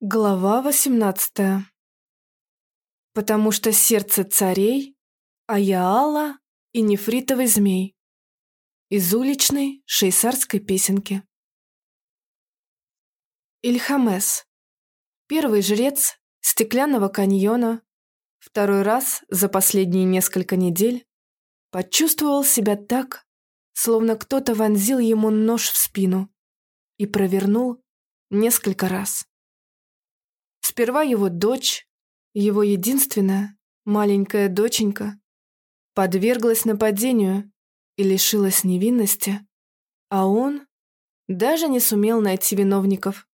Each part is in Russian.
Глава восемнадцатая. Потому что сердце царей, Аяала и нефритовый змей. Из уличной шейсарской песенки. Ильхамес. Первый жрец стеклянного каньона, второй раз за последние несколько недель, почувствовал себя так, словно кто-то вонзил ему нож в спину и провернул несколько раз. Сперва его дочь, его единственная, маленькая доченька, подверглась нападению и лишилась невинности, а он даже не сумел найти виновников.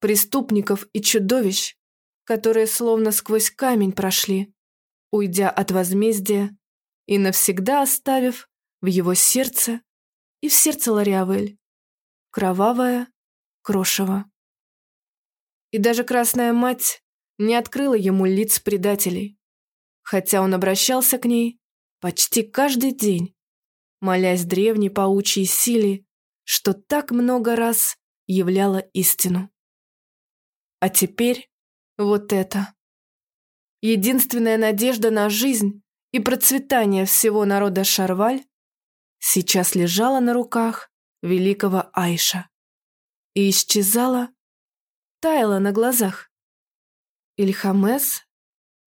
Преступников и чудовищ, которые словно сквозь камень прошли, уйдя от возмездия и навсегда оставив в его сердце и в сердце Лариавель кровавое крошево. И даже Красная Мать не открыла ему лиц предателей, хотя он обращался к ней почти каждый день, молясь древней паучьей силе, что так много раз являла истину. А теперь вот это. Единственная надежда на жизнь и процветание всего народа Шарваль сейчас лежала на руках великого Айша и исчезала таяла на глазах. Ильхамес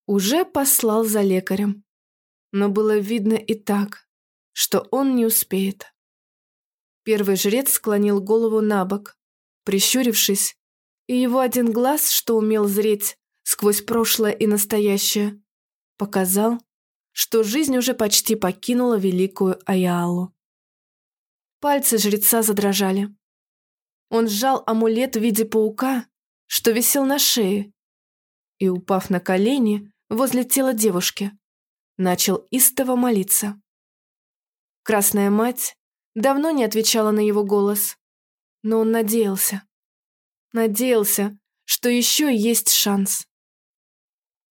уже послал за лекарем, но было видно и так, что он не успеет. Первый жрец склонил голову на бок, прищурившись, и его один глаз, что умел зреть сквозь прошлое и настоящее, показал, что жизнь уже почти покинула великую Аяалу. Пальцы жреца задрожали. Он сжал амулет в виде паука что висел на шее, и, упав на колени возле тела девушки, начал истово молиться. Красная мать давно не отвечала на его голос, но он надеялся. Надеялся, что еще есть шанс.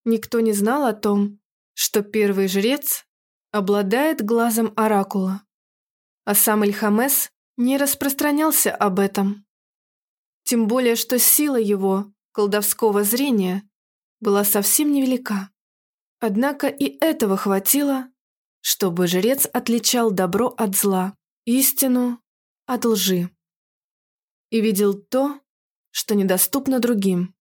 Никто не знал о том, что первый жрец обладает глазом оракула, а сам Ильхамес не распространялся об этом. Тем более, что сила его, колдовского зрения, была совсем невелика. Однако и этого хватило, чтобы жрец отличал добро от зла, истину от лжи. И видел то, что недоступно другим.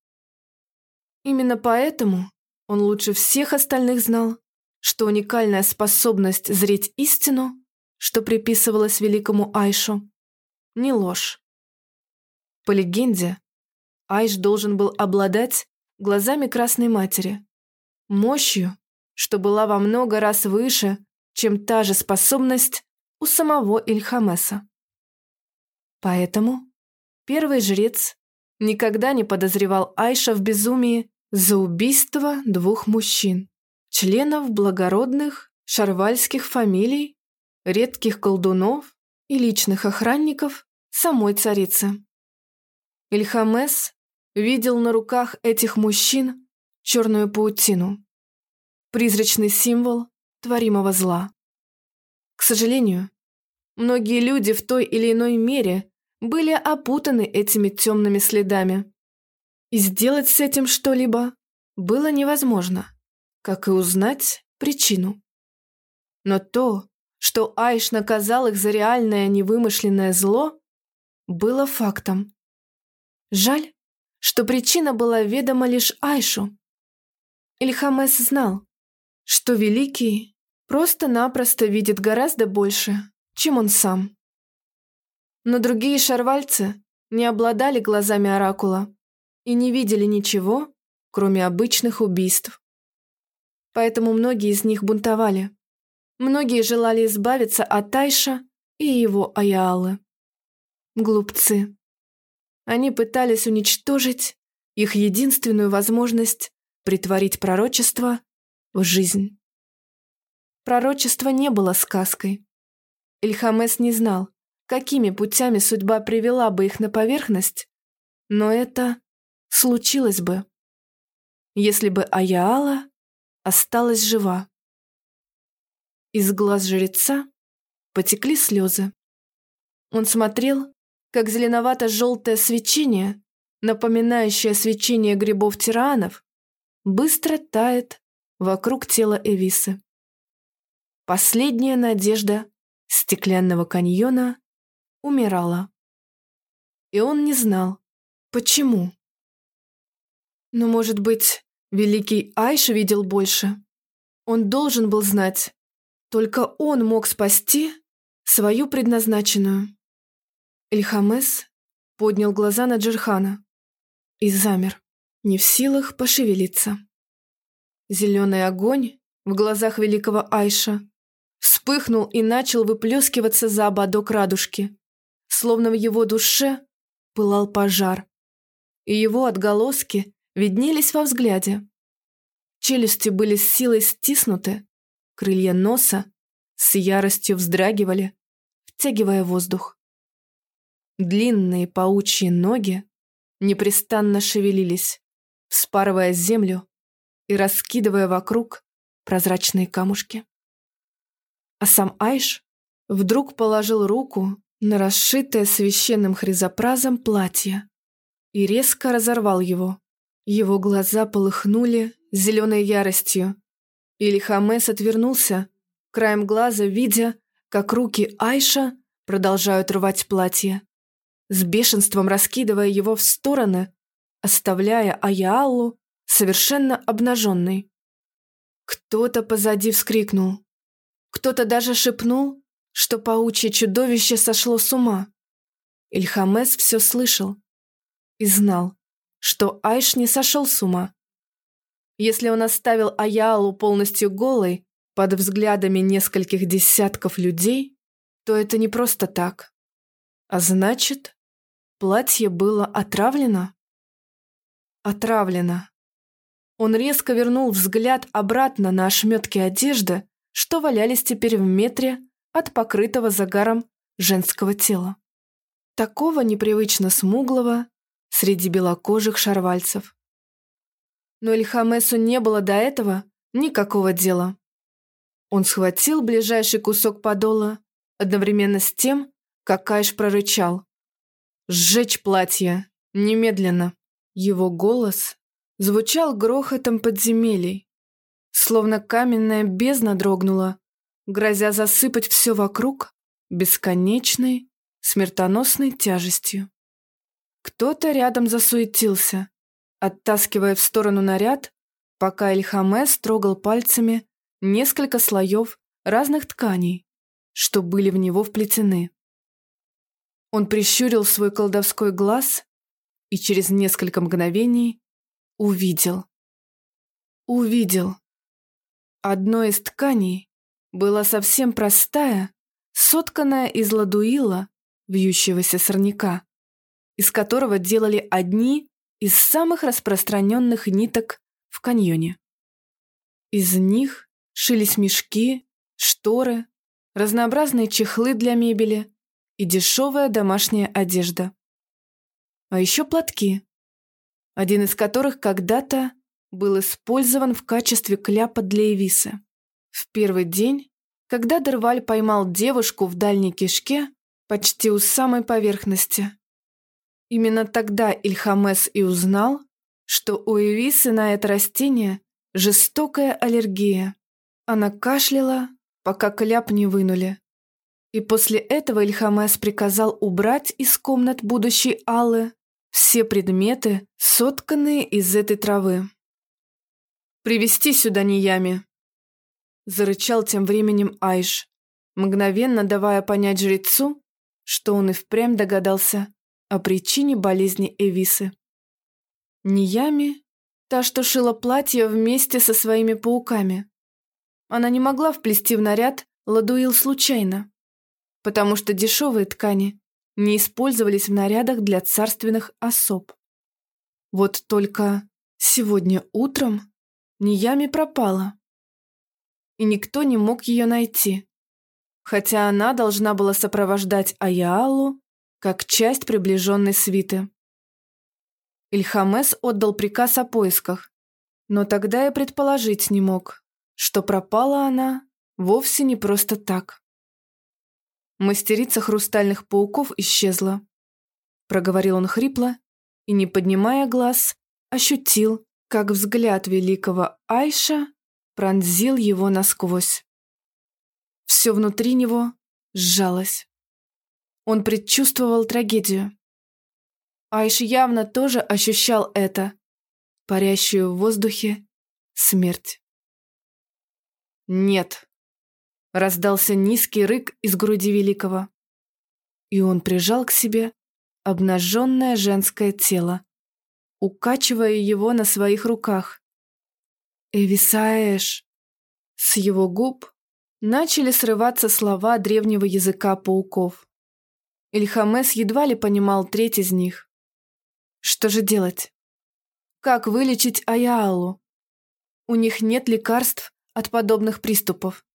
Именно поэтому он лучше всех остальных знал, что уникальная способность зреть истину, что приписывалась великому Айшу, не ложь. По легенде, Айш должен был обладать глазами Красной Матери, мощью, что была во много раз выше, чем та же способность у самого Ильхамеса. Поэтому первый жрец никогда не подозревал Айша в безумии за убийство двух мужчин, членов благородных шарвальских фамилий, редких колдунов и личных охранников самой царицы. Ильхамес видел на руках этих мужчин черную паутину, призрачный символ творимого зла. К сожалению, многие люди в той или иной мере были опутаны этими темными следами. И сделать с этим что-либо было невозможно, как и узнать причину. Но то, что Айш наказал их за реальное невымышленное зло, было фактом. Жаль, что причина была ведома лишь Айшу. Ильхамес знал, что Великий просто-напросто видит гораздо больше, чем он сам. Но другие шарвальцы не обладали глазами Оракула и не видели ничего, кроме обычных убийств. Поэтому многие из них бунтовали. Многие желали избавиться от Айша и его Аяалы. Глупцы. Они пытались уничтожить их единственную возможность притворить пророчество в жизнь. Пророчество не было сказкой. Ильхамес не знал, какими путями судьба привела бы их на поверхность, но это случилось бы, если бы Аяала осталась жива. Из глаз жреца потекли слезы. Он смотрел как зеленовато-желтое свечение напоминающее свечение грибов-тиранов, быстро тает вокруг тела Эвисы. Последняя надежда стеклянного каньона умирала. И он не знал, почему. Но, может быть, великий Айш видел больше? Он должен был знать. Только он мог спасти свою предназначенную. Ильхамес поднял глаза на Джерхана и замер, не в силах пошевелиться. Зеленый огонь в глазах великого Айша вспыхнул и начал выплескиваться за ободок радужки, словно в его душе пылал пожар, и его отголоски виднелись во взгляде. Челюсти были с силой стиснуты, крылья носа с яростью вздрагивали, втягивая воздух. Длинные паучьи ноги непрестанно шевелились, вспарывая землю и раскидывая вокруг прозрачные камушки. А сам Айш вдруг положил руку на расшитое священным хризопразом платье и резко разорвал его. Его глаза полыхнули зеленой яростью, и Лихамес отвернулся, краем глаза видя, как руки Айша продолжают рвать платье с бешенством раскидывая его в стороны, оставляя Аяалу совершенно обнаженной. Кто-то позади вскрикнул. Кто-то даже шепнул, что паучье чудовище сошло с ума. Ильхамес все слышал и знал, что Айш не сошел с ума. Если он оставил Аяалу полностью голой под взглядами нескольких десятков людей, то это не просто так. А значит, Платье было отравлено? Отравлено. Он резко вернул взгляд обратно на ошметки одежды, что валялись теперь в метре от покрытого загаром женского тела. Такого непривычно смуглого среди белокожих шарвальцев. Но Ильхамесу не было до этого никакого дела. Он схватил ближайший кусок подола одновременно с тем, как Кайш прорычал. «Сжечь платье! Немедленно!» Его голос звучал грохотом подземелий, словно каменная бездна дрогнула, грозя засыпать все вокруг бесконечной, смертоносной тяжестью. Кто-то рядом засуетился, оттаскивая в сторону наряд, пока Эльхамес трогал пальцами несколько слоев разных тканей, что были в него вплетены. Он прищурил свой колдовской глаз и через несколько мгновений увидел. Увидел. Одно из тканей была совсем простая, сотканная из ладуила, вьющегося сорняка, из которого делали одни из самых распространенных ниток в каньоне. Из них шились мешки, шторы, разнообразные чехлы для мебели, и дешевая домашняя одежда. А еще платки, один из которых когда-то был использован в качестве кляпа для Эвисы. В первый день, когда Дерваль поймал девушку в дальней кишке, почти у самой поверхности. Именно тогда Ильхамес и узнал, что у Эвисы на это растение жестокая аллергия. Она кашляла, пока кляп не вынули. И после этого Ильхамес приказал убрать из комнат будущей Аллы все предметы, сотканные из этой травы. «Привести сюда Ниями!» Зарычал тем временем Айш, мгновенно давая понять жрецу, что он и впрямь догадался о причине болезни Эвисы. Ниями – та, что шила платье вместе со своими пауками. Она не могла вплести в наряд ладуил случайно потому что дешевые ткани не использовались в нарядах для царственных особ. Вот только сегодня утром Ниями пропала, и никто не мог ее найти, хотя она должна была сопровождать Аяалу как часть приближенной свиты. Ильхамес отдал приказ о поисках, но тогда я предположить не мог, что пропала она вовсе не просто так. Мастерица хрустальных пауков исчезла. Проговорил он хрипло и, не поднимая глаз, ощутил, как взгляд великого Айша пронзил его насквозь. Все внутри него сжалось. Он предчувствовал трагедию. Айш явно тоже ощущал это, парящую в воздухе смерть. «Нет!» — раздался низкий рык из груди Великого. И он прижал к себе обнаженное женское тело, укачивая его на своих руках. «Эвисаэш!» С его губ начали срываться слова древнего языка пауков. Ильхамес едва ли понимал треть из них. Что же делать? Как вылечить Аяалу? У них нет лекарств от подобных приступов.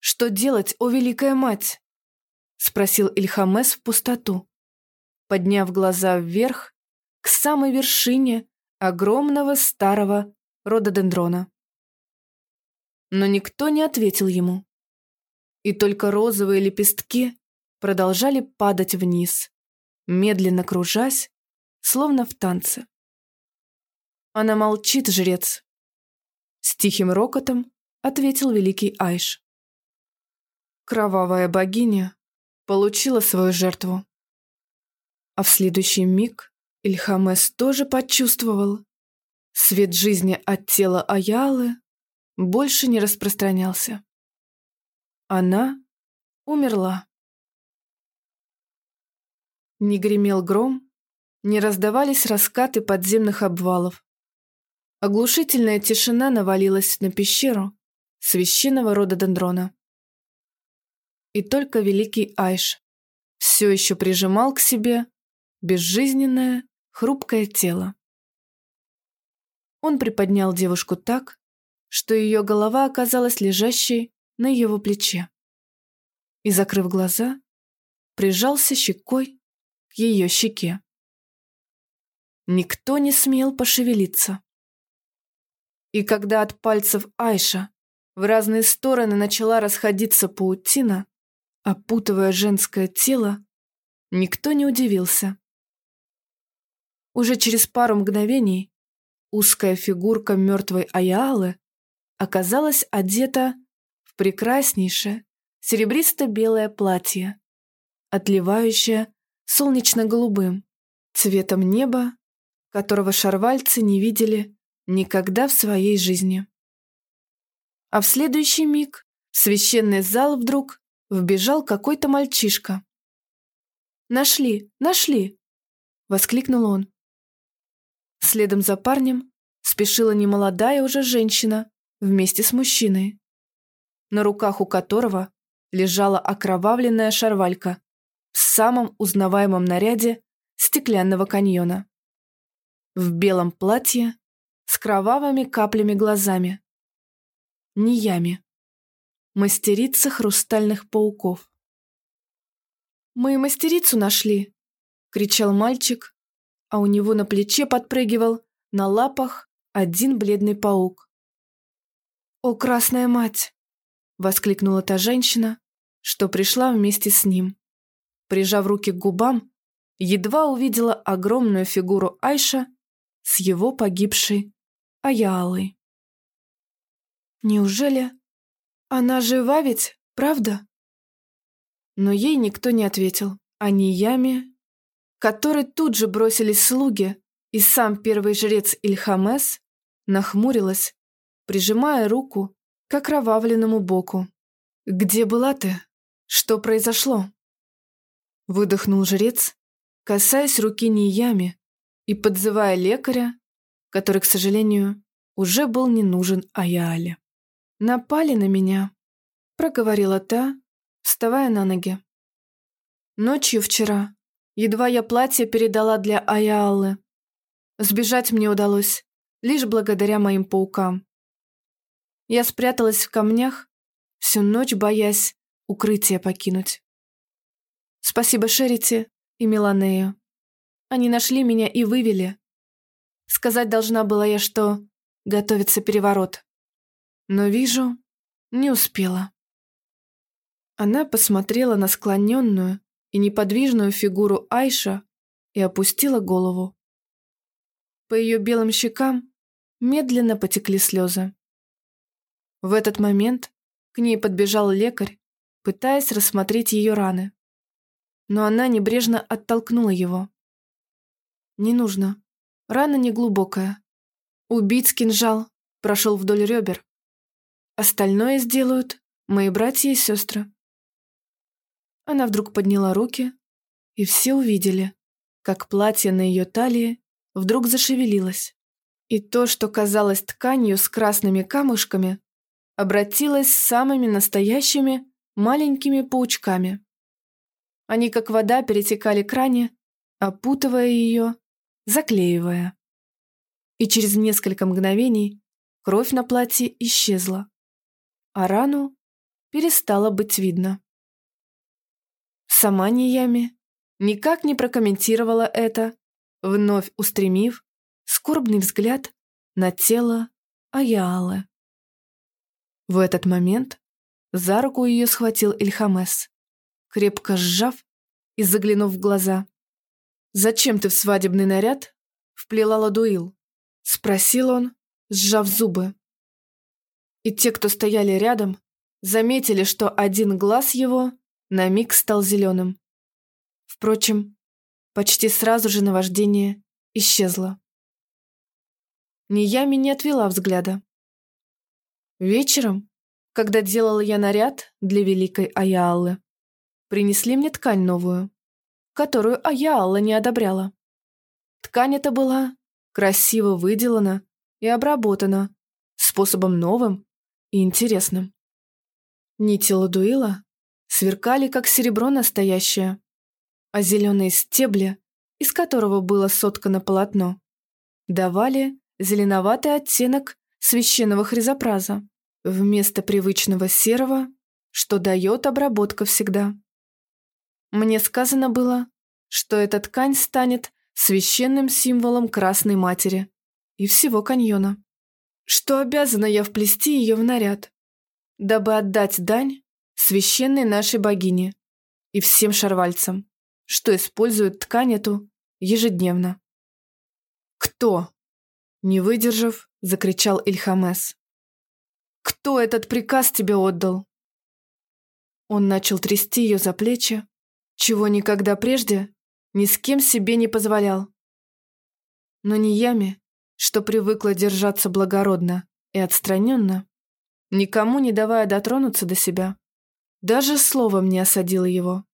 «Что делать, о Великая Мать?» — спросил Ильхамес в пустоту, подняв глаза вверх к самой вершине огромного старого рододендрона. Но никто не ответил ему. И только розовые лепестки продолжали падать вниз, медленно кружась, словно в танце. Она молчит, жрец. С тихим рокотом ответил великий Айш. Кровавая богиня получила свою жертву. А в следующий миг Ильхамес тоже почувствовал. Свет жизни от тела Аялы больше не распространялся. Она умерла. Не гремел гром, не раздавались раскаты подземных обвалов. Оглушительная тишина навалилась на пещеру священного рода Дендрона. И только великий Айш все еще прижимал к себе безжизненное, хрупкое тело. Он приподнял девушку так, что ее голова оказалась лежащей на его плече. И, закрыв глаза, прижался щекой к ее щеке. Никто не смел пошевелиться. И когда от пальцев Айша в разные стороны начала расходиться паутина, опутывая женское тело, никто не удивился. Уже через пару мгновений узкая фигурка мертвой Аяалы оказалась одета в прекраснейшее серебристо-белое платье, отливающее солнечно-голубым, цветом неба которого шарвальцы не видели никогда в своей жизни. А в следующий миг священный зал вдруг вбежал какой-то мальчишка. «Нашли! Нашли!» — воскликнул он. Следом за парнем спешила немолодая уже женщина вместе с мужчиной, на руках у которого лежала окровавленная шарвалька в самом узнаваемом наряде стеклянного каньона в белом платье с кровавыми каплями глазами. Ниями. Мастерица хрустальных пауков. «Мы мастерицу нашли!» — кричал мальчик, а у него на плече подпрыгивал на лапах один бледный паук. «О, красная мать!» — воскликнула та женщина, что пришла вместе с ним. Прижав руки к губам, едва увидела огромную фигуру Айша с его погибшей Аялой. Неужели она жива ведь, правда? Но ей никто не ответил, а Нияме, которой тут же бросились слуги, и сам первый жрец Ильхамес нахмурилась, прижимая руку к окровавленному боку. «Где была ты? Что произошло?» Выдохнул жрец, касаясь руки Ниями, и подзывая лекаря, который, к сожалению, уже был не нужен Аяале. «Напали на меня», — проговорила та, вставая на ноги. «Ночью вчера, едва я платье передала для Аяалы, сбежать мне удалось, лишь благодаря моим паукам. Я спряталась в камнях, всю ночь боясь укрытие покинуть. Спасибо Шерити и Меланею. Они нашли меня и вывели. Сказать должна была я, что готовится переворот. Но вижу, не успела. Она посмотрела на склоненную и неподвижную фигуру Айша и опустила голову. По ее белым щекам медленно потекли слезы. В этот момент к ней подбежал лекарь, пытаясь рассмотреть ее раны. Но она небрежно оттолкнула его. «Не нужно. Рана неглубокая. Убить кинжал прошел вдоль ребер. Остальное сделают мои братья и сестры». Она вдруг подняла руки, и все увидели, как платье на ее талии вдруг зашевелилось. И то, что казалось тканью с красными камушками, обратилось самыми настоящими маленькими паучками. Они, как вода, перетекали к ране, опутывая ее, заклеивая. И через несколько мгновений кровь на платье исчезла, а рану перестало быть видно. Сама Ниями никак не прокомментировала это, вновь устремив скорбный взгляд на тело Аяалы. В этот момент за руку ее схватил Ильхамес, крепко сжав и заглянув в глаза. «Зачем ты в свадебный наряд?» — вплела Ладуил. Спросил он, сжав зубы. И те, кто стояли рядом, заметили, что один глаз его на миг стал зеленым. Впрочем, почти сразу же наваждение исчезло. Ниями не отвела взгляда. Вечером, когда делала я наряд для великой Аяаллы, принесли мне ткань новую, которую Аяалла не одобряла. Ткань эта была красиво выделана и обработана способом новым и интересным. Нити ладуила сверкали, как серебро настоящее, а зеленые стебли, из которого было соткано полотно, давали зеленоватый оттенок священного хризопраза вместо привычного серого, что дает обработка всегда. Мне сказано было, что эта ткань станет священным символом Красной Матери и всего каньона, что обязана я вплести ее в наряд, дабы отдать дань священной нашей богине и всем шарвальцам, что используют ткань эту ежедневно. «Кто?» – не выдержав, закричал Ильхамес. «Кто этот приказ тебе отдал?» Он начал трясти ее за плечи, чего никогда прежде ни с кем себе не позволял. Но не ями, что привыкла держаться благородно и отстраненно, никому не давая дотронуться до себя, даже словом не осадила его.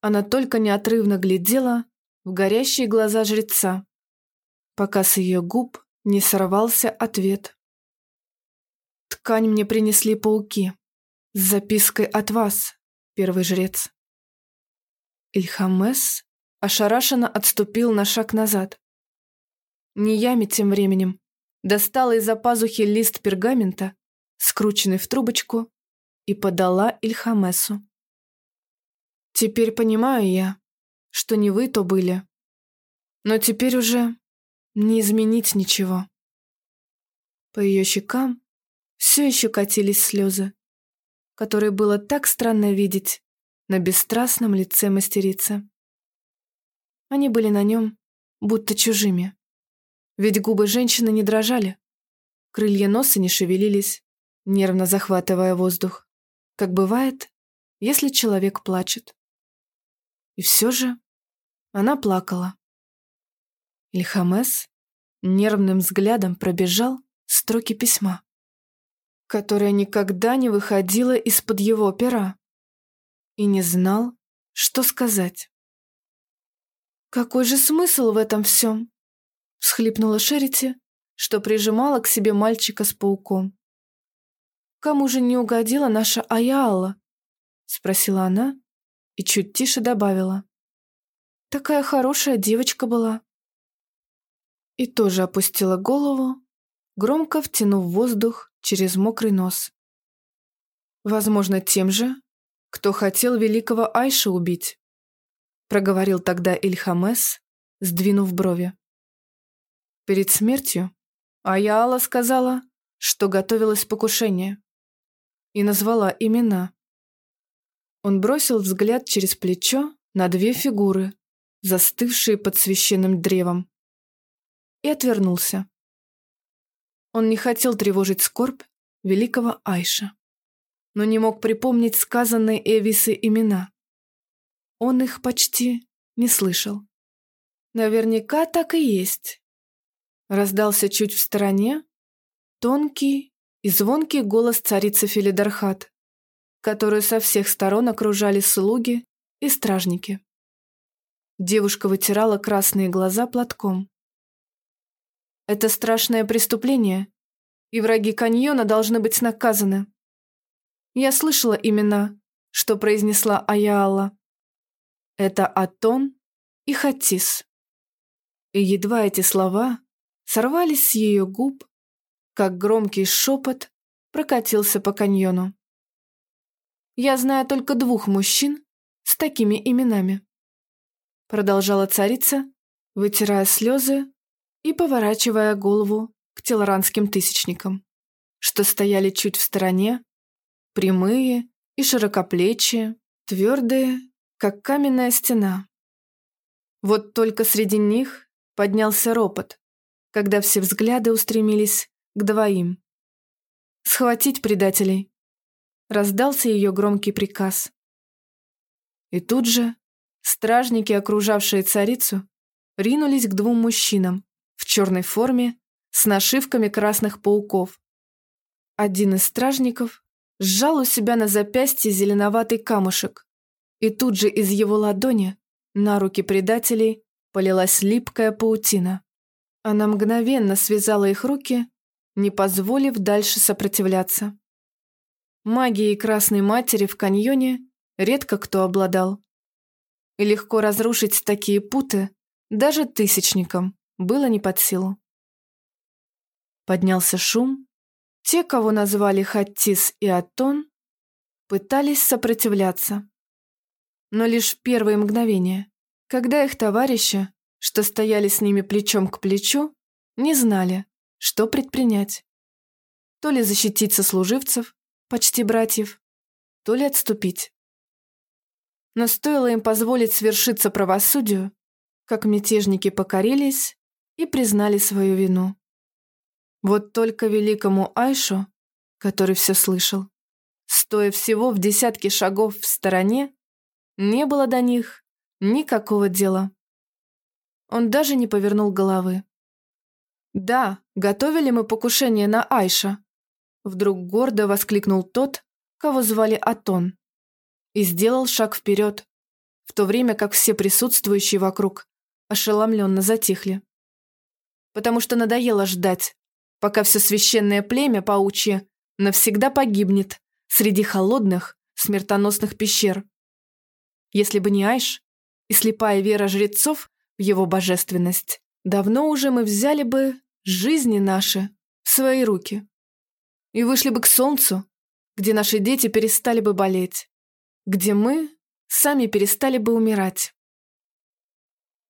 Она только неотрывно глядела в горящие глаза жреца, пока с ее губ не сорвался ответ. «Ткань мне принесли пауки с запиской от вас, первый жрец». Ильхамес ошарашенно отступил на шаг назад. Ниями тем временем достала из-за пазухи лист пергамента, скрученный в трубочку, и подала Ильхамесу. «Теперь понимаю я, что не вы то были, но теперь уже не изменить ничего». По ее щекам все еще катились слезы, которые было так странно видеть на бесстрастном лице мастерицы. Они были на нем будто чужими. Ведь губы женщины не дрожали, крылья носа не шевелились, нервно захватывая воздух как бывает, если человек плачет. И все же она плакала. Ильхамес нервным взглядом пробежал строки письма, которое никогда не выходило из-под его пера, и не знал, что сказать. «Какой же смысл в этом всем?» — всхлипнула Шерити, что прижимала к себе мальчика с пауком. «Кому же не угодила наша Аяла?» — спросила она и чуть тише добавила. «Такая хорошая девочка была». И тоже опустила голову, громко втянув воздух через мокрый нос. «Возможно, тем же, кто хотел великого Айша убить», проговорил тогда Ильхамес, сдвинув брови. Перед смертью Аяла сказала, что готовилось покушение и назвала имена. Он бросил взгляд через плечо на две фигуры, застывшие под священным древом. и отвернулся. Он не хотел тревожить скорбь великого Айша, но не мог припомнить сказанные Эвисы имена. Он их почти не слышал. Наверняка так и есть. Раздался чуть в стороне тонкий и звонкий голос царицы Филидархат, которую со всех сторон окружали слуги и стражники. Девушка вытирала красные глаза платком. Это страшное преступление, и враги каньона должны быть наказаны. Я слышала имена, что произнесла Аяала. Это Атон и Хатис. И едва эти слова сорвались с ее губ, как громкий шепот прокатился по каньону. «Я знаю только двух мужчин с такими именами», продолжала царица, вытирая слезы и поворачивая голову к телоранским тысячникам, что стояли чуть в стороне, прямые и широкоплечие, твердые, как каменная стена. Вот только среди них поднялся ропот, когда все взгляды устремились к двоим. «Схватить предателей!» Раздался ее громкий приказ. И тут же стражники, окружавшие царицу, ринулись к двум мужчинам, в черной форме с нашивками красных пауков. Один из стражников сжал у себя на запястье зеленоватый камушек, и тут же из его ладони на руки предателей полилась липкая паутина. Она мгновенно связала их руки, не позволив дальше сопротивляться. Магией Красной Матери в каньоне редко кто обладал. И легко разрушить такие путы даже тысячникам было не под силу. Поднялся шум. Те, кого назвали Хаттис и Атон, пытались сопротивляться. Но лишь в первые мгновения, когда их товарищи, что стояли с ними плечом к плечу, не знали, что предпринять. То ли защитить сослуживцев, почти братьев, то ли отступить. Но стоило им позволить свершиться правосудию, как мятежники покорились и признали свою вину. Вот только великому Айшу, который все слышал, стоя всего в десятке шагов в стороне, не было до них никакого дела. Он даже не повернул головы. «Да, готовили мы покушение на Айша», вдруг гордо воскликнул тот, кого звали Атон, и сделал шаг вперед, в то время как все присутствующие вокруг ошеломленно затихли. Потому что надоело ждать, пока все священное племя паучье навсегда погибнет среди холодных, смертоносных пещер. Если бы не Айш и слепая вера жрецов в его божественность, давно уже мы взяли бы жизни наши в свои руки и вышли бы к солнцу, где наши дети перестали бы болеть, где мы сами перестали бы умирать.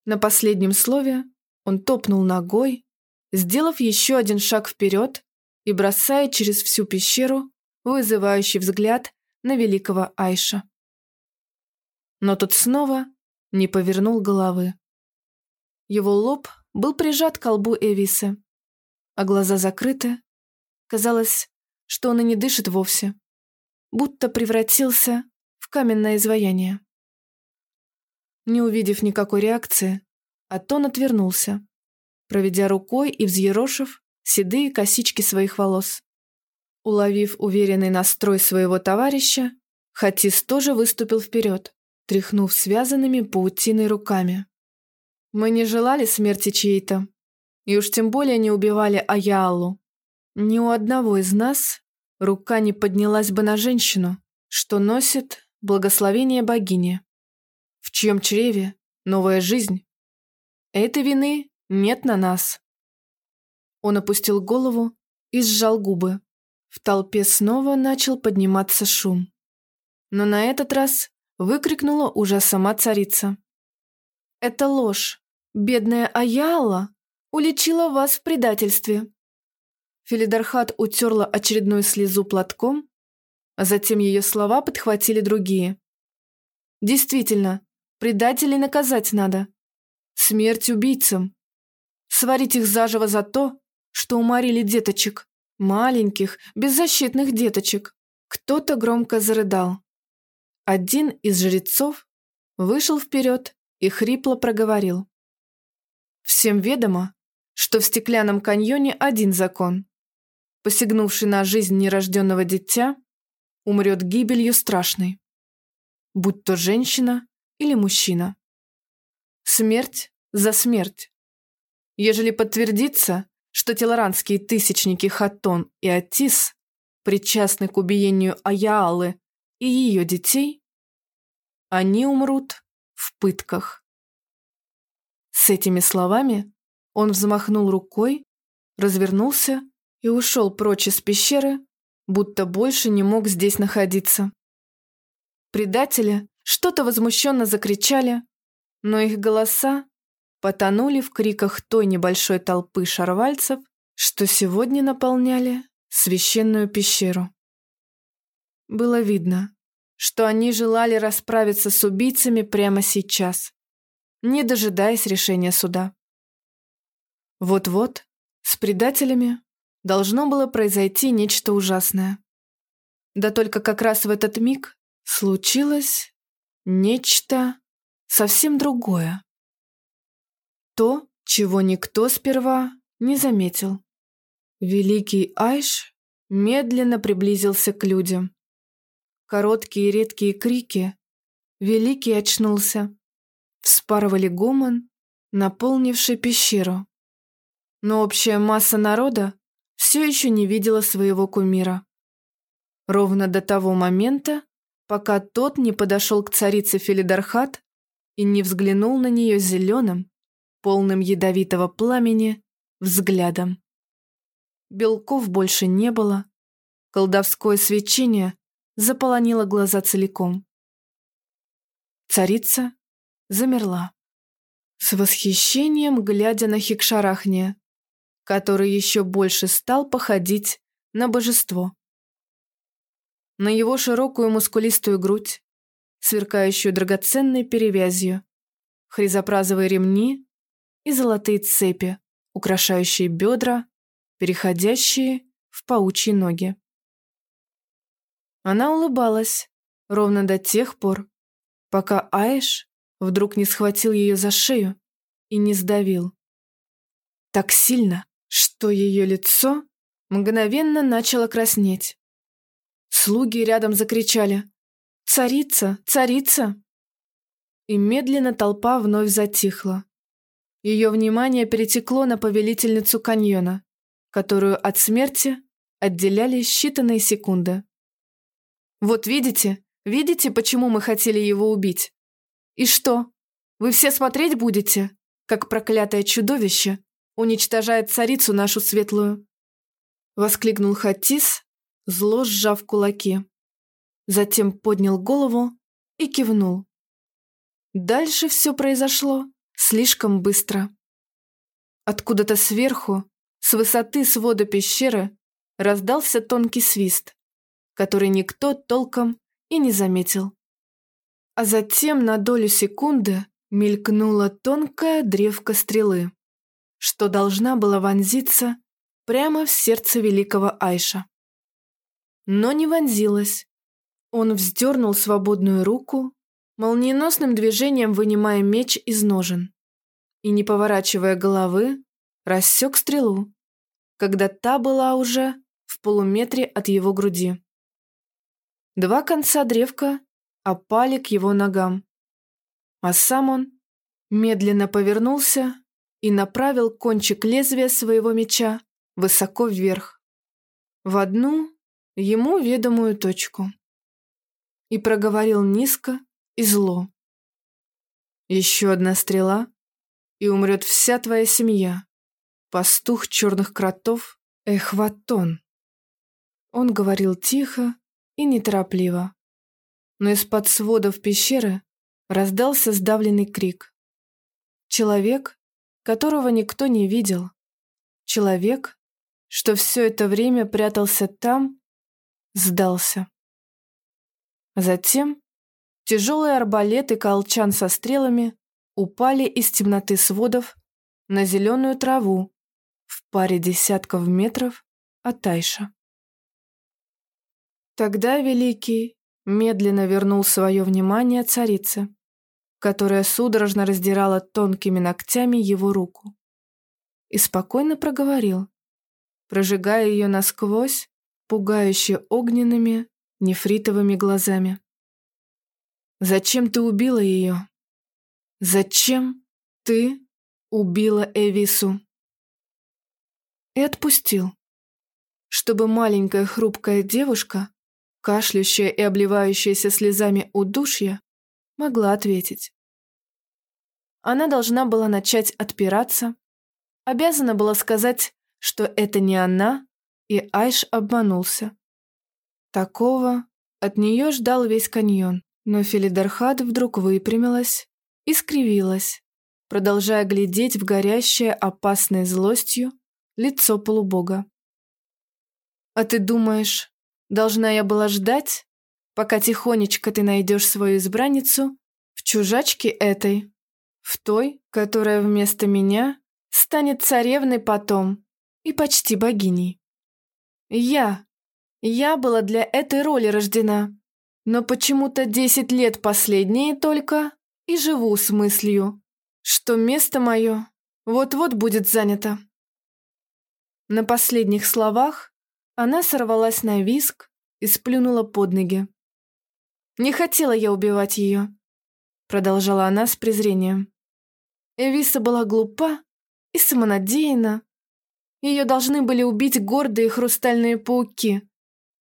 На последнем слове он топнул ногой, сделав еще один шаг вперед и бросая через всю пещеру вызывающий взгляд на великого Айша. Но тот снова не повернул головы. Его лоб был прижат к колбу Эвисы, а глаза закрыты. Казалось, что он и не дышит вовсе, будто превратился в каменное изваяние. Не увидев никакой реакции, Атон отвернулся, проведя рукой и взъерошив седые косички своих волос. Уловив уверенный настрой своего товарища, Хатис тоже выступил вперед, тряхнув связанными паутиной руками. «Мы не желали смерти чьей-то, и уж тем более не убивали Аяалу. Ни у одного из нас рука не поднялась бы на женщину, что носит благословение богини в чьем чреве новая жизнь. Этой вины нет на нас. Он опустил голову и сжал губы. В толпе снова начал подниматься шум. Но на этот раз выкрикнула уже сама царица. «Это ложь. Бедная Аяла уличила вас в предательстве». Филидархат утерла очередную слезу платком, а затем ее слова подхватили другие. Действительно, Предателей наказать надо. Смерть убийцам. сварить их заживо за то, что уморили деточек, маленьких, беззащитных деточек. Кто-то громко зарыдал. Один из жрецов вышел вперед и хрипло проговорил. Всем ведомо, что в стеклянном каньоне один закон. Посягнувший на жизнь нерожденного дитя умрет гибелью страшной. Будь то женщина или мужчина. Смерть за смерть. Ежели подтвердится, что телоранские тысячники Хатон и Атис причастны к убиению Аяалы и ее детей, они умрут в пытках. С этими словами он взмахнул рукой, развернулся и ушел прочь из пещеры, будто больше не мог здесь находиться. Предатели что-то возмущенно закричали, но их голоса потонули в криках той небольшой толпы шарвальцев, что сегодня наполняли священную пещеру. Было видно, что они желали расправиться с убийцами прямо сейчас, не дожидаясь решения суда. Вот-вот с предателями должно было произойти нечто ужасное. Да только как раз в этот миг случилось нечто совсем другое. То, чего никто сперва не заметил. Великий Айш медленно приблизился к людям. Короткие редкие крики. Великий очнулся. Вспарывали гомон, наполнивший пещеру. Но общая масса народа все еще не видела своего кумира. Ровно до того момента, пока тот не подошел к царице Филидархат и не взглянул на нее зеленым, полным ядовитого пламени, взглядом. Белков больше не было, колдовское свечение заполонило глаза целиком. Царица замерла, с восхищением глядя на Хикшарахния, который еще больше стал походить на божество. На его широкую мускулистую грудь, сверкающую драгоценной перевязью, хризопразовые ремни и золотые цепи, украшающие бедра, переходящие в паучьи ноги. Она улыбалась ровно до тех пор, пока Аэш вдруг не схватил ее за шею и не сдавил. Так сильно, что ее лицо мгновенно начало краснеть. Слуги рядом закричали «Царица! Царица!» И медленно толпа вновь затихла. Ее внимание перетекло на повелительницу каньона, которую от смерти отделяли считанные секунды. «Вот видите, видите, почему мы хотели его убить? И что, вы все смотреть будете, как проклятое чудовище уничтожает царицу нашу светлую!» Воскликнул Хатис, зло сжав кулаки. Затем поднял голову и кивнул. Дальше все произошло слишком быстро. Откуда-то сверху, с высоты свода пещеры, раздался тонкий свист, который никто толком и не заметил. А затем на долю секунды мелькнула тонкая древка стрелы что должна была вонзиться прямо в сердце великого Айша. Но не вонзилась. Он вздернул свободную руку, молниеносным движением вынимая меч из ножен, и, не поворачивая головы, рассек стрелу, когда та была уже в полуметре от его груди. Два конца древка опали к его ногам, а сам он медленно повернулся и направил кончик лезвия своего меча высоко вверх, в одну ему ведомую точку. И проговорил низко и зло. «Еще одна стрела, и умрет вся твоя семья, пастух черных кротов Эхватон». Он говорил тихо и неторопливо, но из-под сводов пещеры раздался сдавленный крик. Человек, которого никто не видел. Человек, что все это время прятался там, сдался. Затем тяжелый арбалет и колчан со стрелами упали из темноты сводов на зеленую траву в паре десятков метров от Айша. Тогда Великий медленно вернул свое внимание царице, которая судорожно раздирала тонкими ногтями его руку, и спокойно проговорил, прожигая ее насквозь, пугающе огненными, нефритовыми глазами. «Зачем ты убила ее? Зачем ты убила Эвису?» И отпустил, чтобы маленькая хрупкая девушка, кашляющая и обливающаяся слезами удушья, могла ответить. Она должна была начать отпираться, обязана была сказать, что это не она, и Айш обманулся. Такого от нее ждал весь каньон, но Филидерхат вдруг выпрямилась и скривилась, продолжая глядеть в горящее опасной злостью лицо полубога. «А ты думаешь, должна я была ждать, пока тихонечко ты найдешь свою избранницу в чужачке этой, в той, которая вместо меня станет царевной потом и почти богиней?» Я. Я была для этой роли рождена. Но почему-то десять лет последние только и живу с мыслью, что место мое вот-вот будет занято. На последних словах она сорвалась на виск и сплюнула под ноги. «Не хотела я убивать ее», — продолжала она с презрением. Эвиса была глупа и самонадеяна, ее должны были убить гордые хрустальные пауки,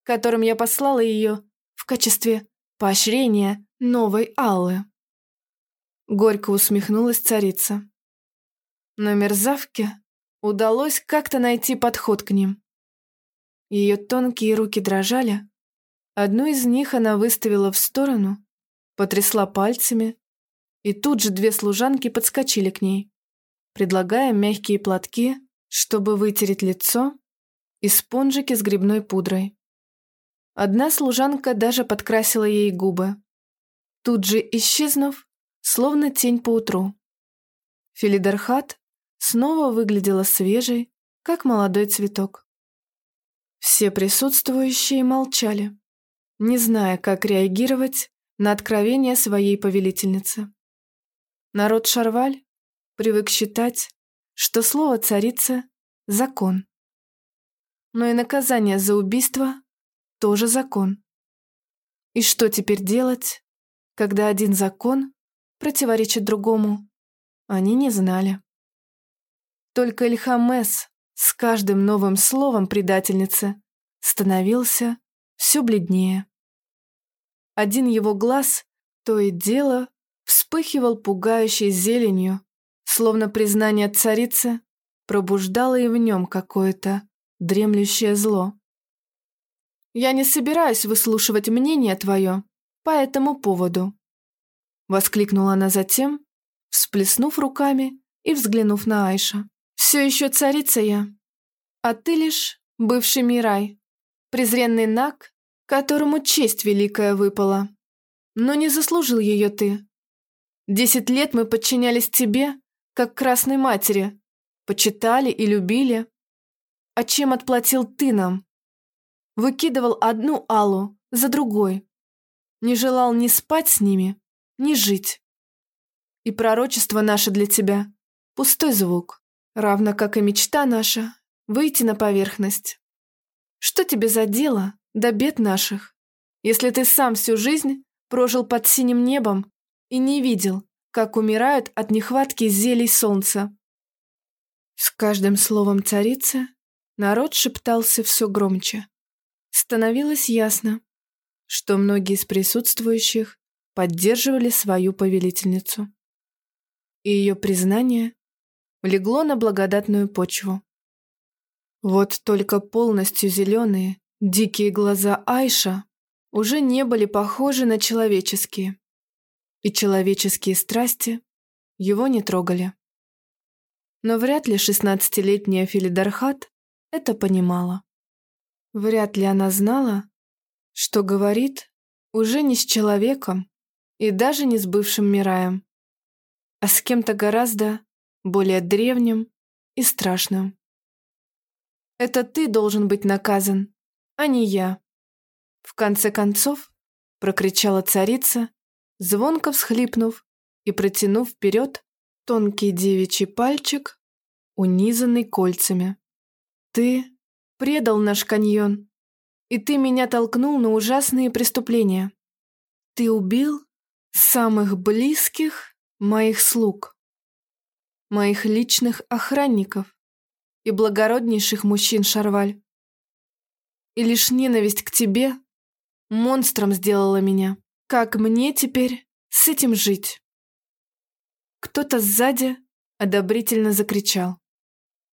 которым я послала ее в качестве поощрения новой Аллы. Горько усмехнулась царица. Но мерзавке удалось как-то найти подход к ним. Ее тонкие руки дрожали. Одну из них она выставила в сторону, потрясла пальцами, и тут же две служанки подскочили к ней, предлагая мягкие платки чтобы вытереть лицо, и спонжики с грибной пудрой. Одна служанка даже подкрасила ей губы, тут же исчезнув, словно тень по утру. Филидерхат снова выглядела свежей, как молодой цветок. Все присутствующие молчали, не зная, как реагировать на откровение своей повелительницы. Народ Шарваль привык считать, что слово царицы – закон. Но и наказание за убийство – тоже закон. И что теперь делать, когда один закон противоречит другому, они не знали. Только Ильхамес с каждым новым словом предательницы становился все бледнее. Один его глаз то и дело вспыхивал пугающей зеленью, Словно признание царицы пробуждало и в нем какое-то дремлющее зло. «Я не собираюсь выслушивать мнение твое по этому поводу», воскликнула она затем, всплеснув руками и взглянув на Айша. «Все еще царица я, а ты лишь бывший Мирай, презренный Наг, которому честь великая выпала. Но не заслужил ее ты. Десять лет мы подчинялись тебе, как красной матери, почитали и любили. А чем отплатил ты нам? Выкидывал одну Аллу за другой. Не желал ни спать с ними, ни жить. И пророчество наше для тебя — пустой звук, равно как и мечта наша — выйти на поверхность. Что тебе за дело до бед наших, если ты сам всю жизнь прожил под синим небом и не видел, как умирают от нехватки зелий солнца. С каждым словом царицы народ шептался все громче. Становилось ясно, что многие из присутствующих поддерживали свою повелительницу. И ее признание легло на благодатную почву. Вот только полностью зеленые, дикие глаза Айша уже не были похожи на человеческие и человеческие страсти его не трогали. Но вряд ли шестнадцатилетняя Филидархат это понимала. Вряд ли она знала, что говорит уже не с человеком и даже не с бывшим Мираем, а с кем-то гораздо более древним и страшным. Это ты должен быть наказан, а не я. В конце концов, прокричала царица, звонко всхлипнув и протянув вперед тонкий девичий пальчик, унизанный кольцами. Ты предал наш каньон, и ты меня толкнул на ужасные преступления. Ты убил самых близких моих слуг, моих личных охранников и благороднейших мужчин Шарваль. И лишь ненависть к тебе монстром сделала меня. Как мне теперь с этим жить? Кто-то сзади одобрительно закричал.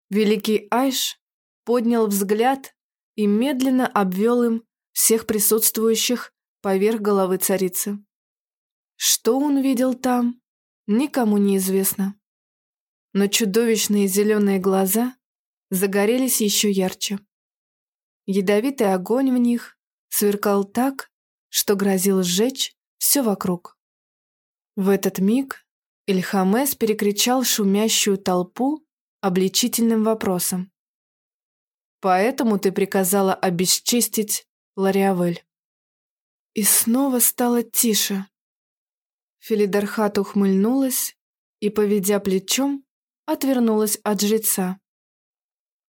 Великий Айш поднял взгляд и медленно обвел им всех присутствующих поверх головы царицы. Что он видел там, никому не известно. Но чудовищные зеленые глаза загорелись еще ярче. Ядовитый огонь в них сверкал так, что грозил сжечь все вокруг. В этот миг Ильхамес перекричал шумящую толпу обличительным вопросом. «Поэтому ты приказала обесчестить Лариавель». И снова стало тише. Филидархат ухмыльнулась и, поведя плечом, отвернулась от жреца.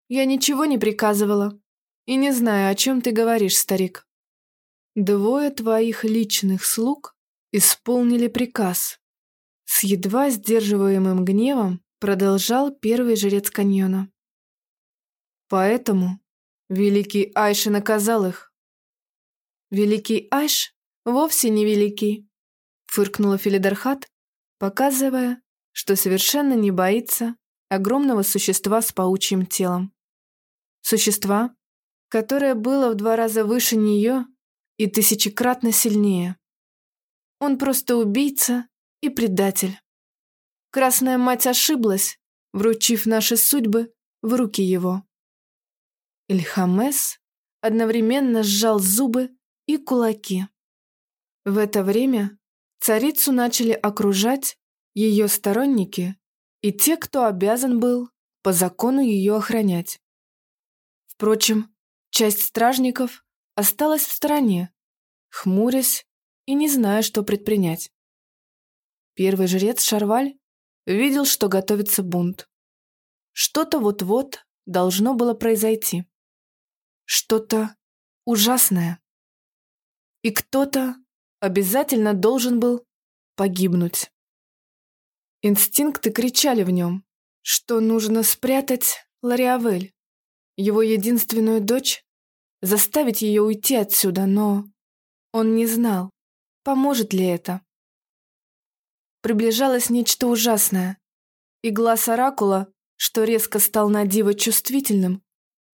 «Я ничего не приказывала и не знаю, о чем ты говоришь, старик. Двое твоих личных слуг исполнили приказ». С едва сдерживаемым гневом продолжал первый жрец каньона. Поэтому великий Айш наказал их. Великий Айш вовсе не великий, фыркнула Филидархат, показывая, что совершенно не боится огромного существа с паучьим телом. Существа, которое было в два раза выше нее и тысячекратно сильнее. Он просто убийца и предатель. Красная мать ошиблась, вручив наши судьбы в руки его. Ильхамес одновременно сжал зубы и кулаки. В это время царицу начали окружать ее сторонники и те, кто обязан был по закону ее охранять. Впрочем, часть стражников осталась в стороне, хмурясь и не зная, что предпринять. Первый жрец Шарваль видел, что готовится бунт. Что-то вот-вот должно было произойти. Что-то ужасное. И кто-то обязательно должен был погибнуть. Инстинкты кричали в нем, что нужно спрятать Лариавель, его единственную дочь, заставить ее уйти отсюда, но он не знал, поможет ли это приближалось нечто ужасное. И глаз оракула, что резко стал на диво чувствительным,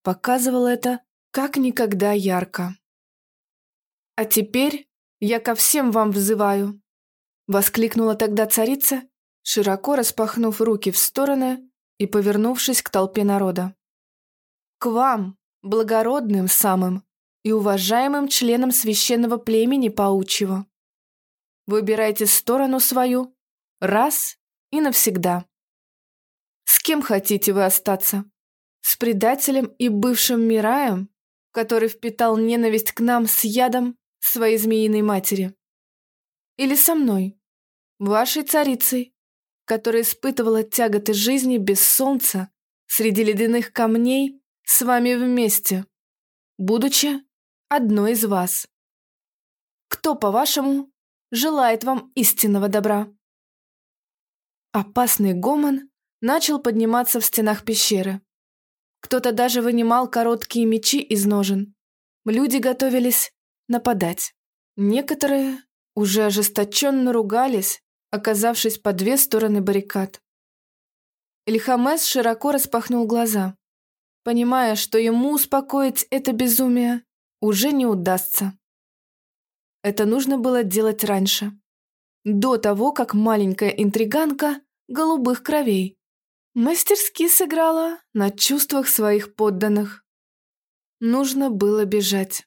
показывал это как никогда ярко. «А теперь я ко всем вам взываю!» Воскликнула тогда царица, широко распахнув руки в стороны и повернувшись к толпе народа. «К вам, благородным самым и уважаемым членам священного племени паучьего! Выбирайте сторону свою Раз и навсегда. С кем хотите вы остаться? С предателем и бывшим Мираем, который впитал ненависть к нам с ядом своей змеиной матери? Или со мной, вашей царицей, которая испытывала тяготы жизни без солнца среди ледяных камней с вами вместе, будучи одной из вас? Кто, по-вашему, желает вам истинного добра? Опасный гомон начал подниматься в стенах пещеры. Кто-то даже вынимал короткие мечи из ножен. Люди готовились нападать. Некоторые уже ожесточенно ругались, оказавшись по две стороны баррикад. Ильхамес широко распахнул глаза, понимая, что ему успокоить это безумие уже не удастся. Это нужно было делать раньше до того, как маленькая интриганка голубых кровей мастерски сыграла на чувствах своих подданных. Нужно было бежать.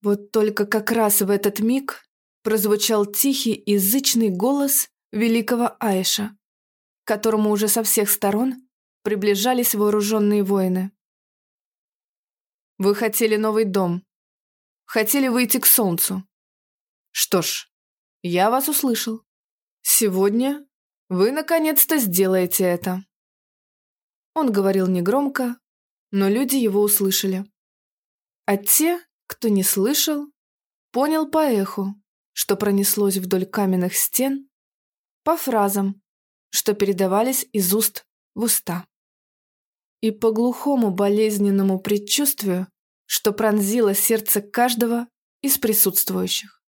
Вот только как раз в этот миг прозвучал тихий язычный голос великого Айша, к которому уже со всех сторон приближались вооруженные воины. Вы хотели новый дом. Хотели выйти к солнцу. Что ж, я вас услышал. Сегодня вы наконец-то сделаете это. Он говорил негромко, но люди его услышали. А те, кто не слышал, понял по эху, что пронеслось вдоль каменных стен, по фразам, что передавались из уст в уста. И по глухому болезненному предчувствию, что пронзило сердце каждого из присутствующих.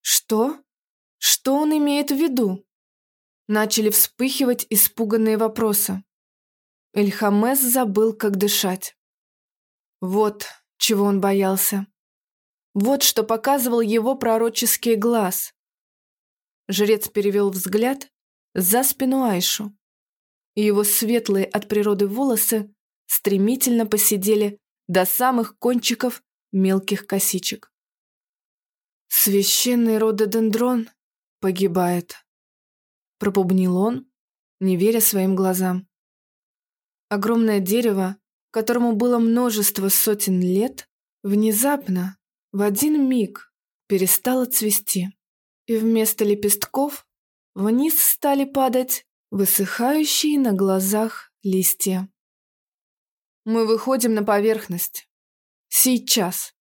Что? Что он имеет в виду? Начали вспыхивать испуганные вопросы. Эльхамес забыл, как дышать. Вот чего он боялся. Вот что показывал его пророческий глаз. Жрец перевел взгляд за спину Айшу. Его светлые от природы волосы стремительно посидели до самых кончиков мелких косичек. Священный рододендрон погибает пробубнил он, не веря своим глазам. Огромное дерево, которому было множество сотен лет, внезапно, в один миг, перестало цвести, и вместо лепестков вниз стали падать высыхающие на глазах листья. «Мы выходим на поверхность. Сейчас!»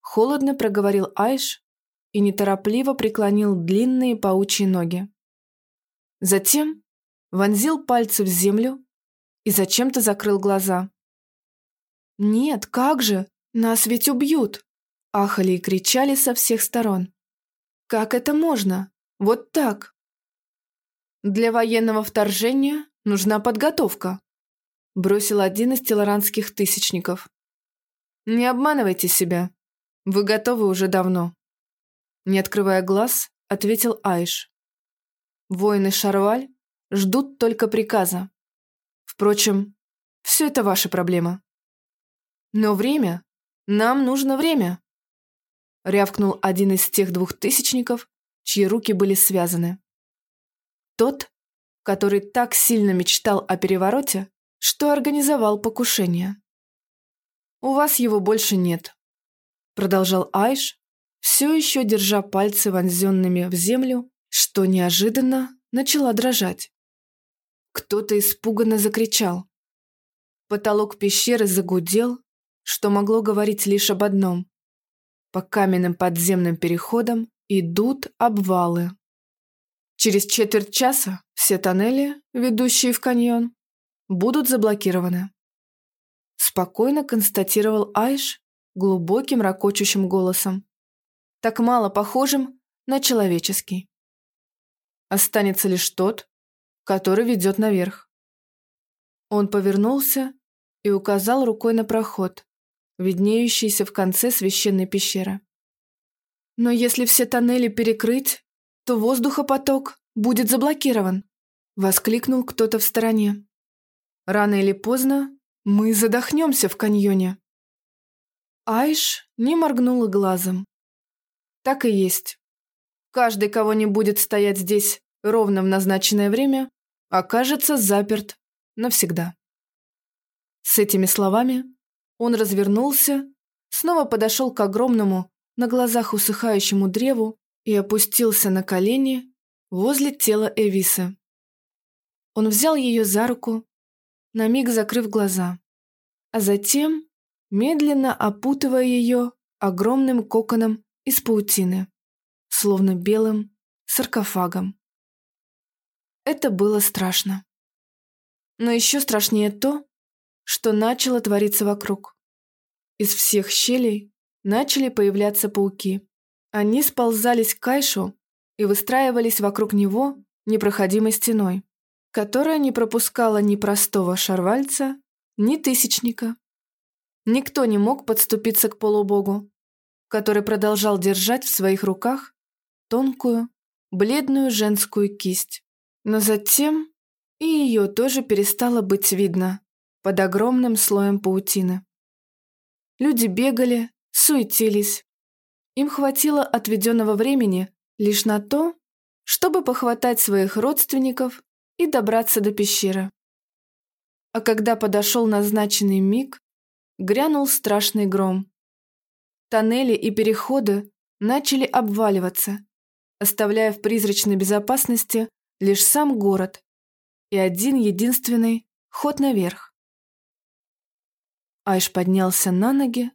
Холодно проговорил Айш и неторопливо преклонил длинные паучьи ноги. Затем вонзил пальцы в землю и зачем-то закрыл глаза. «Нет, как же? Нас ведь убьют!» Ахали и кричали со всех сторон. «Как это можно? Вот так!» «Для военного вторжения нужна подготовка», бросил один из телоранских тысячников. «Не обманывайте себя. Вы готовы уже давно». Не открывая глаз, ответил Айш. Воины Шарваль ждут только приказа. Впрочем, все это ваша проблема. Но время, нам нужно время, рявкнул один из тех двух тысячников, чьи руки были связаны. Тот, который так сильно мечтал о перевороте, что организовал покушение. «У вас его больше нет», — продолжал Айш, все еще держа пальцы вонзенными в землю что неожиданно начала дрожать. Кто-то испуганно закричал. Потолок пещеры загудел, что могло говорить лишь об одном. По каменным подземным переходам идут обвалы. Через четверть часа все тоннели, ведущие в каньон, будут заблокированы. Спокойно констатировал Айш глубоким ракочущим голосом, так мало похожим на человеческий. Останется лишь тот, который ведет наверх. Он повернулся и указал рукой на проход, виднеющийся в конце священной пещеры. Но если все тоннели перекрыть, то воздухопоток будет заблокирован, воскликнул кто-то в стороне. Рано или поздно мы задохнемся в каньоне. Айш не моргнула глазом. Так и есть. Каждый, кого не будет стоять здесь ровно в назначенное время, окажется заперт навсегда. С этими словами он развернулся, снова подошел к огромному, на глазах усыхающему древу и опустился на колени возле тела Эвисы. Он взял ее за руку, на миг закрыв глаза, а затем, медленно опутывая ее огромным коконом из паутины словно белым саркофагом. Это было страшно. Но еще страшнее то, что начало твориться вокруг. Из всех щелей начали появляться пауки. Они сползались к Кайшу и выстраивались вокруг него непроходимой стеной, которая не пропускала ни простого шарвальца, ни тысячника. Никто не мог подступиться к полубогу, который продолжал держать в своих руках тонкую, бледную женскую кисть. Но затем и ее тоже перестало быть видно под огромным слоем паутины. Люди бегали, суетились. Им хватило отведенного времени лишь на то, чтобы похватать своих родственников и добраться до пещеры. А когда подошел назначенный миг, грянул страшный гром. Тоннели и переходы начали обваливаться, оставляя в призрачной безопасности лишь сам город и один единственный ход наверх. Айш поднялся на ноги,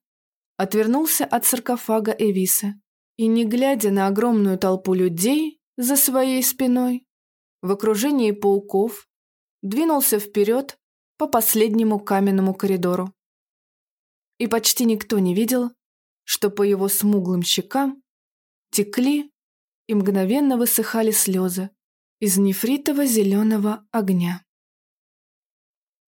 отвернулся от саркофага Эвисы и, не глядя на огромную толпу людей за своей спиной, в окружении пауков, двинулся вперед по последнему каменному коридору. И почти никто не видел, что по его смуглым щекам текли и мгновенно высыхали слезы из нефритово-зеленого огня.